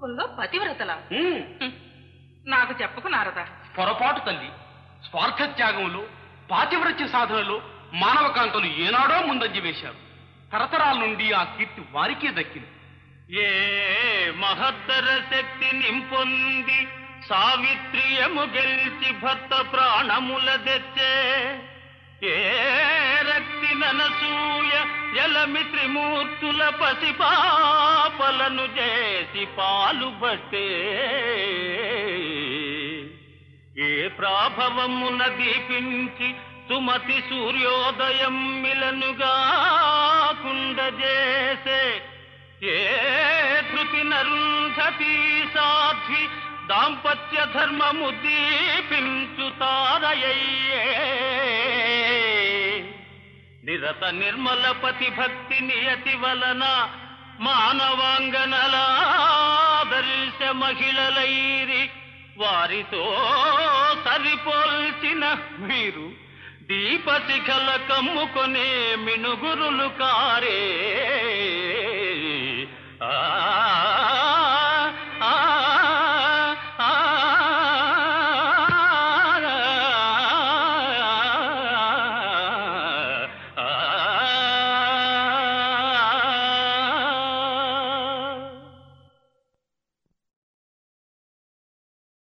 కుల్లో పతివ్రతల? నాకు చెప్పకు నారదా. పొరపాటు తల్లి. స్వార్థ త్యాగంలో పాతివ్రత్య సాధనలో మానవకాంతలు ఏనాడో ముందంజ వేశారు. తరతరాల నుండి ఆ కీర్తి వారికే దక్కింది. ఏ మహత్తర శక్తి నింపొంది సావిత్రియము గెలిచి భర్త ప్రాణముల తెచ్చే. ఏ రక్తి ననసూయ జలమి త్రిమూర్తుల పసిపాపలను చేసి పాలు బట్టే. ఏ ప్రాభవమున దీపించి సుమతి సూర్యోదయం మిలనుగా కుండజేసే. ఏ ధృతి నరుంధతి సాధ్వి దాంపత్య ధర్మము దీపించు తారయ్యే నిరత నిర్మల పతి భక్తి నియతి వలన మానవాంగనల మహిళలైరి వారితో సరిపోల్చిన మీరు దీపశిఖల కమ్ముకొనే మినుగురులు కారే.